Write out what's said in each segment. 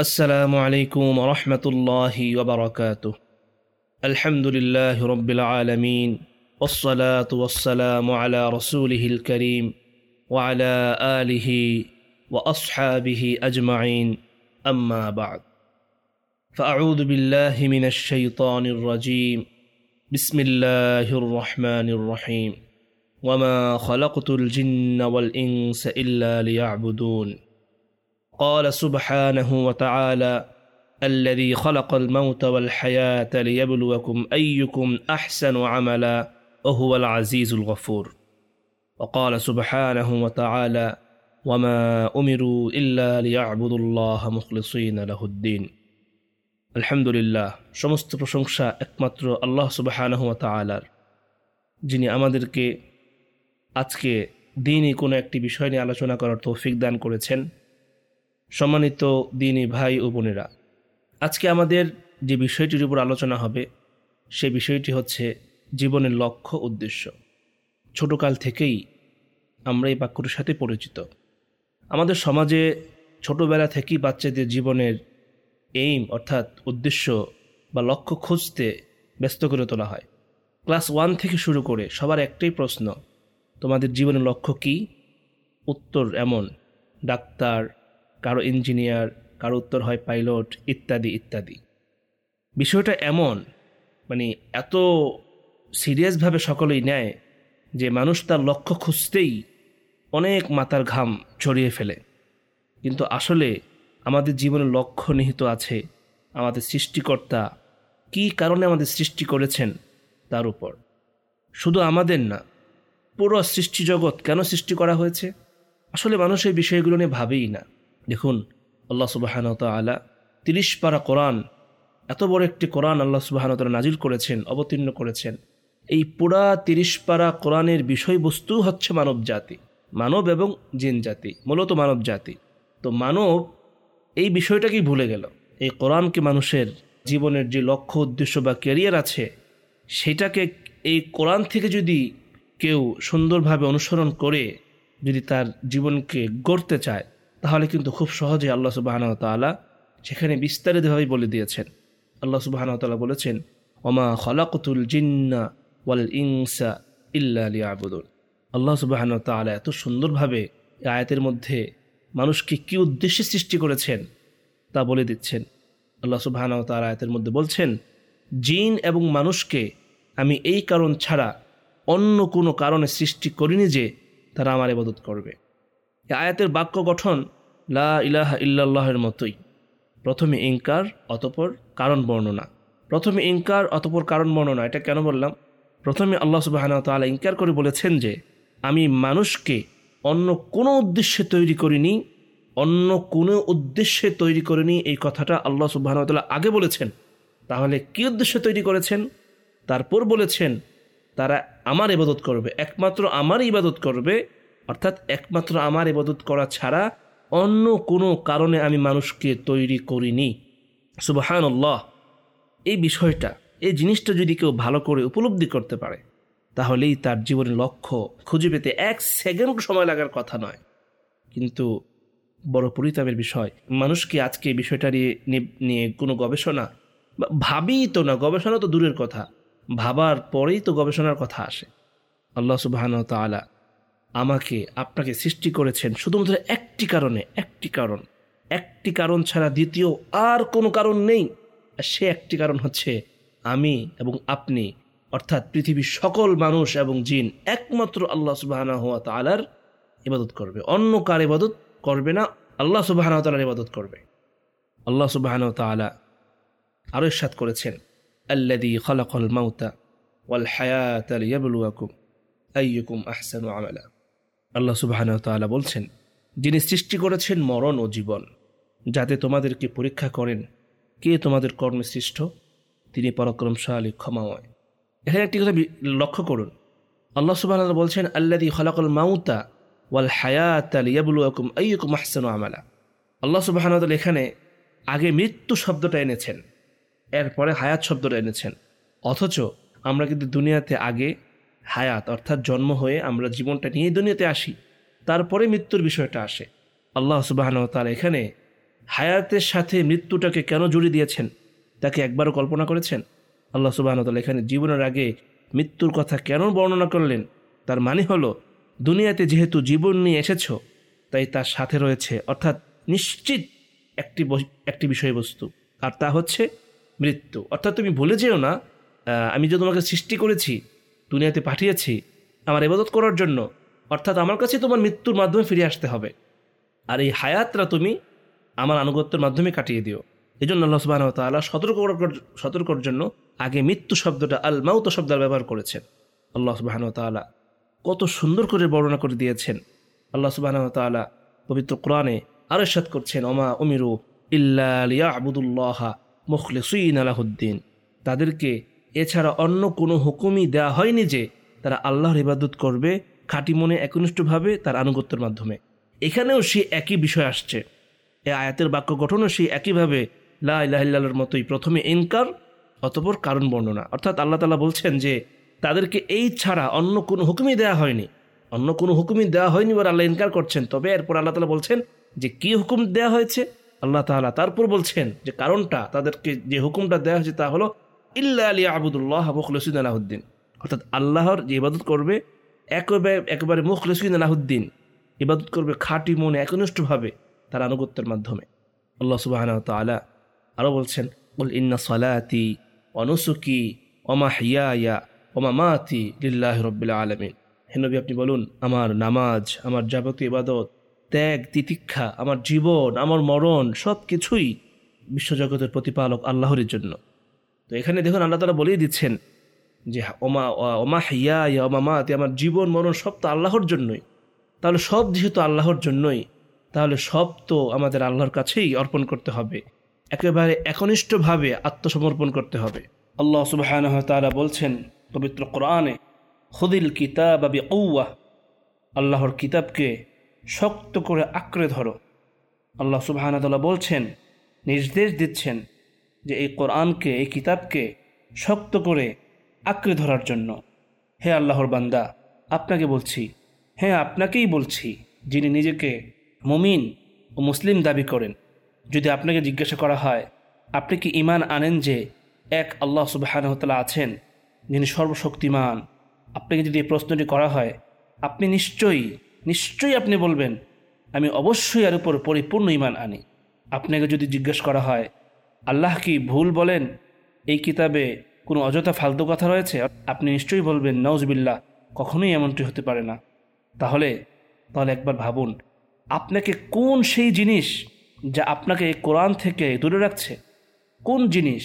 السلام عليكم ورحمة الله وبركاته. الحمد لله رب العالمين والصلاة والسلام على رسوله الكريم وعلى آله وأصحابه أجمعين أما بعد. فأعوذ بالله من الشيطان الرجيم. بسم الله الرحمن الرحيم. وما خلقت الجن والإنس إلا ليعبدون. قال سبحانه وتعالى الذي خلق الموت والحياة ليبلوكم أيكم أحسن عملا وهو العزيز الغفور وقال سبحانه وتعالى وما أمروا إلا ليعبدوا الله مخلصين له الدين الحمد لله সমস্ত প্রশংসা একমাত্র আল্লাহ সুবাহানহ তালার যিনি আমাদেরকে আজকে দিনই কোনো একটি বিষয় নিয়ে আলোচনা করার তৌফিক দান করেছেন সম্মানিত দিনী ভাই ও বোনেরা, আজকে আমাদের যে বিষয়টির উপর আলোচনা হবে, সে বিষয়টি হচ্ছে জীবনের লক্ষ্য উদ্দেশ্য। ছোটকাল থেকেই আমরা এই বাক্যটির সাথে পরিচিত। আমাদের সমাজে ছোটবেলা থেকেই বাচ্চাদের জীবনের এইম অর্থাৎ উদ্দেশ্য বা লক্ষ্য খুঁজতে ব্যস্ত করে তোলা হয়। ক্লাস ওয়ান থেকে শুরু করে সবার একটাই প্রশ্ন, তোমাদের জীবনের লক্ষ্য কি? উত্তর এমন, ডাক্তার কারও ইঞ্জিনিয়ার, কারও উত্তর হয় পাইলট, ইত্যাদি ইত্যাদি। বিষয়টা এমন মানে এত সিরিয়াসভাবে সকলেই নেয় যে মানুষ তার লক্ষ্য খুঁজতেই অনেক মাথার ঘাম ছড়িয়ে ফেলে। কিন্তু আসলে আমাদের জীবনে লক্ষ্য নিহিত আছে আমাদের সৃষ্টিকর্তা কি কারণে আমাদের সৃষ্টি করেছেন তার উপর। শুধু আমাদের না, পুরো সৃষ্টি জগৎ কেন সৃষ্টি করা হয়েছে? আসলে মানুষ এই বিষয়গুলো নিয়ে ভাবেই না। দেখুন, আল্লাহ সুবাহান তালা তিরিশ পারা কোরআন, এত বড় একটি কোরআন আল্লাহ সুবাহান তালা নাজিল করেছেন, অবতীর্ণ করেছেন। এই পুরা তিরিশ পারা কোরআনের বিষয়বস্তু হচ্ছে মানব জাতি, মানব এবং জিন জাতি, মূলত মানব জাতি। তো মানব এই বিষয়টাকেই ভুলে গেল? এই কোরআনকে মানুষের জীবনের যে লক্ষ্য, উদ্দেশ্য বা ক্যারিয়ার আছে, সেটাকে এই কোরআন থেকে যদি কেউ সুন্দরভাবে অনুসরণ করে, যদি তার জীবনকে গড়তে চায় তাহলে কিন্তু খুব সহজে আল্লাহ সুবাহান তালা সেখানে বিস্তারিতভাবে বলে দিয়েছেন। আল্লাহ সুবাহান তালা বলেছেন, ওমা খলাকুতুল জিন্না ওয়াল ইংসা ইল্লা আলী আবুদুল আল্লাহ সুবাহান তালা এত সুন্দরভাবে আয়াতের মধ্যে মানুষকে কি উদ্দেশ্যে সৃষ্টি করেছেন তা বলে দিচ্ছেন। আল্লাহ সুবাহান তালা আয়াতের মধ্যে বলছেন, জিন এবং মানুষকে আমি এই কারণ ছাড়া অন্য কোনো কারণে সৃষ্টি করিনি যে তারা আমার ইবাদত করবে। আয়াতের বাক্য গঠন লা ইলাহা ইল্লাল্লাহের মতোই। প্রথমে ইনকার, অতপর কারণ বর্ণনা। প্রথমে ইনকার, অতপর কারণ বর্ণনা, এটা কেন বললাম? প্রথমে আল্লাহ সুবাহান তালা ইনকার করে বলেছেন যে, আমি মানুষকে অন্য কোনো উদ্দেশ্যে তৈরি করিনি, অন্য কোনো উদ্দেশ্যে তৈরি করিনি, এই কথাটা আল্লাহ সুবাহান তাল্লাহ আগে বলেছেন। তাহলে কি উদ্দেশ্যে তৈরি করেছেন? তারপর বলেছেন, তারা আমার ইবাদত করবে, একমাত্র আমার ইবাদত করবে অর্থাৎ একমাত্র আমার ইবাদত করা ছাড়া অন্য কোনো কারণে আমি মানুষকে তৈরি করিনি। সুবাহান আল্লাহ এই বিষয়টা, এই জিনিসটা যদি কেউ ভালো করে উপলব্ধি করতে পারে, তাহলেই তার জীবনের লক্ষ্য খুঁজে পেতে এক সেকেন্ড সময় লাগার কথা নয়। কিন্তু বড় পরিতাপের বিষয় মানুষকে আজকে বিষয়টা নিয়ে নিয়ে কোনো গবেষণা? ভাবি তো না, গবেষণা তো দূরের কথা। ভাবার পরেই তো গবেষণার কথা আসে। আল্লাহ সুবাহান তালা আমাকে, আপনাকে সৃষ্টি করেছেন শুধুমাত্র একটি কারণে, একটি কারণ। একটি কারণ ছাড়া দ্বিতীয় আর কোনো কারণ নেই। সে একটি কারণ হচ্ছে আমি এবং আপনি, অর্থাৎ পৃথিবীর সকল মানুষ এবং জিন, একমাত্র আল্লাহ সুবাহানা হওয়া তালার ইবাদত করবে। অন্য কার ইবাদত করবে না, আল্লাহ সুবাহানা তালার ইবাদত করবে। আল্লাহ সুবাহানা তালা আরও সাত করেছেন আল্লাদি খলাকল মাউতা ওয়াল হায়াত আলিয়াবুয়াকুম আইয়ুকুম আহসানু আমালা। আল্লাহ সুবাহান তালা বলছেন, যিনি সৃষ্টি করেছেন মরণ ও জীবন, যাতে তোমাদেরকে পরীক্ষা করেন কে তোমাদের কর্মে সৃষ্ট, তিনি পরাক্রমশালী, ক্ষমাময়। এখানে একটি কথা লক্ষ্য করুন। আল্লাহ সুবাহ বলছেন আল্লাদি খলাকল মাউতা ওয়াল হায়াত আলিয়াবুলুকুম আইয়ুকুম আহসানু আমালা। আল্লাহ সুবাহ এখানে আগে মৃত্যু শব্দটা এনেছেন, এরপরে হায়াত শব্দটা এনেছেন। অথচ আমরা কিন্তু দুনিয়াতে আগে হায়াত, অর্থাৎ জন্ম হয়ে আমরা জীবনটা নিয়ে দুনিয়াতে আসি। তারপরে মৃত্যুর বিষয়টা আসে। আল্লাহ সুবাহন তার এখানে হায়াতের সাথে মৃত্যুটাকে কেন জুড়ে দিয়েছেন, তাকে একবারও কল্পনা করেছেন? আল্লাহ সুবাহতাল এখানে জীবনের আগে মৃত্যুর কথা কেন বর্ণনা করলেন? তার মানে হলো, দুনিয়াতে যেহেতু জীবন নিয়ে এসেছ, তাই তার সাথে রয়েছে, অর্থাৎ নিশ্চিত একটি একটি বিষয়বস্তু, আর তা হচ্ছে মৃত্যু। অর্থাৎ তুমি ভুলে যেও না আমি যে তোমাকে সৃষ্টি করেছি দুনিয়াতে পাঠিয়েছি আমার এবাদত করার জন্য। অর্থাৎ আমার কাছে তোমার মৃত্যুর মাধ্যমে ফিরে আসতে হবে। আর এই হায়াতরা তুমি আমার আনুগত্যের মাধ্যমে কাটিয়ে দিও। এই জন্য আল্লাহ সুবাহ তাল্লাহ সতর্ক সতর্কর জন্য আগে মৃত্যু শব্দটা আল মাউত শব্দের ব্যবহার করেছেন। আল্লাহ সুবাহ তাল্লাহ কত সুন্দর করে বর্ণনা করে দিয়েছেন। আল্লাহ সুবাহ তাল্লাহ পবিত্র কোরআনে আরও সাত করছেন, ওমা উমিরু ইল্লা আবুদুল্লাহ মুখলে সুইন আলাহুদ্দিন তাদেরকে এছাড়া অন্য কোনো হুকুমই দেওয়া হয়নি যে তারা আল্লাহর ইবাদত করবে, খাঁটি মনে একনিষ্ঠভাবে তার আনুগত্যের মাধ্যমে। এখানেও সে একই বিষয় আসছে। এ আয়াতের বাক্য গঠনও সে একইভাবে লাহিল্লার মতোই প্রথমে ইনকার, অতপর কারণ বর্ণনা। অর্থাৎ আল্লাহ তালা বলছেন যে, তাদেরকে এই ছাড়া অন্য কোনো হুকুমই দেওয়া হয়নি। অন্য কোনো হুকুমই দেওয়া হয়নি বলে আল্লাহ ইনকার করছেন। তবে এরপর আল্লাহ তালা বলছেন যে, কি হুকুম দেওয়া হয়েছে? আল্লাহ তালা তারপর বলছেন যে, কারণটা তাদেরকে যে হুকুমটা দেওয়া হয়েছে তা হলো ইল্লা আলী আবুদুল্লাহ মুখলসুদ্দিন আলাহুদ্দিন। অর্থাৎ আল্লাহর যে ইবাদত করবে একেবারে একেবারে মুখলসুদ্দিন আলাহুদ্দিন। ইবাদত করবে খাঁটি মনে, একনিষ্ঠভাবে তার আনুগত্যের মাধ্যমে। আল্লাহ সুবাহ তালা আরও বলছেন বল ইন্না সালাতি অনুসুকি ওমা হিয়া ওমা মাতি লিল্লাহ রব্বিল্লা আলমিন। হেনবি আপনি বলুন, আমার নামাজ, আমার যাবতীয় ইবাদত, ত্যাগ, তিতিক্ষা, আমার জীবন, আমার মরণ সব কিছুই বিশ্বজগতের প্রতিপালক আল্লাহরের জন্য। তো এখানে দেখুন আল্লাহ তালা বলেই দিচ্ছেন যে, ওমা ওমা হিয়া ইয়া ওমা মাতি, আমার জীবন, মরণ সব তো আল্লাহর জন্যই। তাহলে সব যেহেতু আল্লাহর জন্যই, তাহলে সব তো আমাদের আল্লাহর কাছেই অর্পণ করতে হবে। একেবারে একনিষ্ঠভাবে আত্মসমর্পণ করতে হবে। আল্লাহ সুবাহ বলছেন পবিত্র কোরআনে, খুদিল কিতাব আবি কৌয়া আল্লাহর কিতাবকে শক্ত করে আঁকড়ে ধরো। আল্লাহ সুবাহ বলছেন, নির্দেশ দিচ্ছেন যে এই কোরআনকে, এই কিতাবকে শক্ত করে আঁকড়ে ধরার জন্য। হে আল্লাহর বান্দা, আপনাকে বলছি হ্যাঁ আপনাকেই বলছি, যিনি নিজেকে মুমিন ও মুসলিম দাবি করেন। যদি আপনাকে জিজ্ঞাসা করা হয়, আপনি কি ইমান আনেন যে এক আল্লাহ সুবাহানহতালা আছেন, যিনি সর্বশক্তিমান? আপনাকে যদি এই প্রশ্নটি করা হয়, আপনি নিশ্চয়ই নিশ্চয়ই আপনি বলবেন, আমি অবশ্যই এর উপর পরিপূর্ণ ইমান আনি। আপনাকে যদি জিজ্ঞেস করা হয় আল্লাহ কি ভুল বলেন? এই কিতাবে কোনো অযথা ফালতু কথা রয়েছে? আপনি নিশ্চয়ই বলবেন নওজবিল্লা কখনোই এমনটি হতে পারে না। তাহলে তাহলে একবার ভাবুন, আপনাকে কোন সেই জিনিস যা আপনাকে কোরআন থেকে দূরে রাখছে? কোন জিনিস?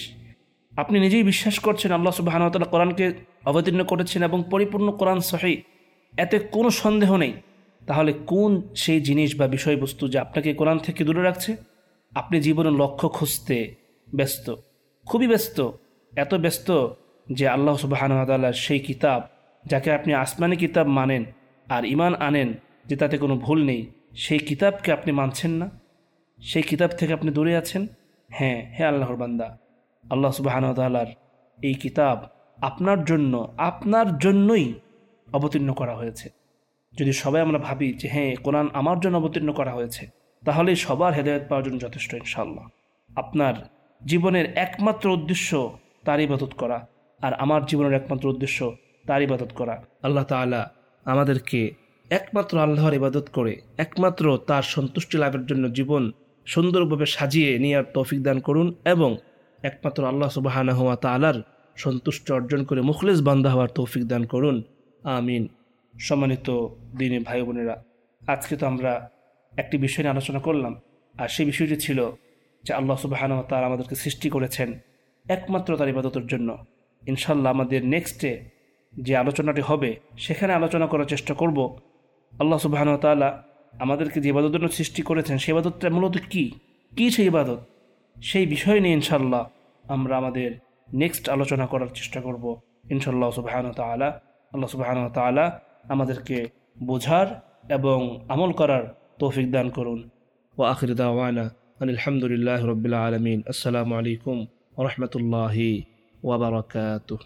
আপনি নিজেই বিশ্বাস করছেন আল্লাহ সুবাহানতাল্লাহ কোরআনকে অবতীর্ণ করেছেন এবং পরিপূর্ণ কোরআন সহি, এতে কোনো সন্দেহ নেই। তাহলে কোন সেই জিনিস বা বিষয়বস্তু যা আপনাকে কোরআন থেকে দূরে রাখছে? আপনি জীবনের লক্ষ্য খুঁজতে ব্যস্ত, খুবই ব্যস্ত, এত ব্যস্ত যে আল্লাহ সুবাহানতাল্লাহ সেই কিতাব, যাকে আপনি আসমানি কিতাব মানেন আর ইমান আনেন যে তাতে কোনো ভুল নেই, সেই কিতাবকে আপনি মানছেন না? সেই কিতাব থেকে আপনি দূরে আছেন? হ্যাঁ হ্যাঁ আল্লাহর বান্দা, আল্লাহ সুবাহানতালার এই কিতাব আপনার জন্য, আপনার জন্যই অবতীর্ণ করা হয়েছে। যদি সবাই আমরা ভাবি যে হ্যাঁ কোরআন আমার জন্য অবতীর্ণ করা হয়েছে তাহলে সবার হেদায়ত পাওয়ার জন্য যথেষ্ট ইনশাল্লাহ আপনার জীবনের একমাত্র উদ্দেশ্য তার ইবাদত করা আর আমার জীবনের একমাত্র উদ্দেশ্য তার ইবাদত করা। আল্লাহ তালা আমাদেরকে একমাত্র আল্লাহর ইবাদত করে, একমাত্র তার সন্তুষ্টি লাভের জন্য জীবন সুন্দরভাবে সাজিয়ে নেওয়ার তৌফিক দান করুন এবং একমাত্র আল্লাহ সুবাহানা হওয়া তালার সন্তুষ্ট অর্জন করে মুখলেস বান্ধা হওয়ার তৌফিক দান করুন। আমিন। সম্মানিত দিনে ভাই বোনেরা, আজকে তো আমরা একটি বিষয় নিয়ে আলোচনা করলাম, আর সেই বিষয়টি ছিল যে আল্লাহ সুবাহান তার আমাদেরকে সৃষ্টি করেছেন একমাত্র তার ইবাদতের জন্য। ইনশাল্লাহ আমাদের নেক্সটে যে আলোচনাটি হবে, সেখানে আলোচনা করার চেষ্টা করব। আল্লাহ সুবাহান তালা আমাদেরকে যে ইবাদত জন্য সৃষ্টি করেছেন, সেই ইবাদতটা মূলত কী? কী সেই ইবাদত? সেই বিষয় নিয়ে ইনশাল্লাহ আমরা আমাদের নেক্সট আলোচনা করার চেষ্টা করব ইনশাল্লাহ সুবাহান তালা আল্লাহ সুবাহান তালা আমাদেরকে বোঝার এবং আমল করার তৌফিক দান করুন। ও আখির দাওয়ানা أن الحمد لله رب العالمين. السلام عليكم ورحمة الله وبركاته.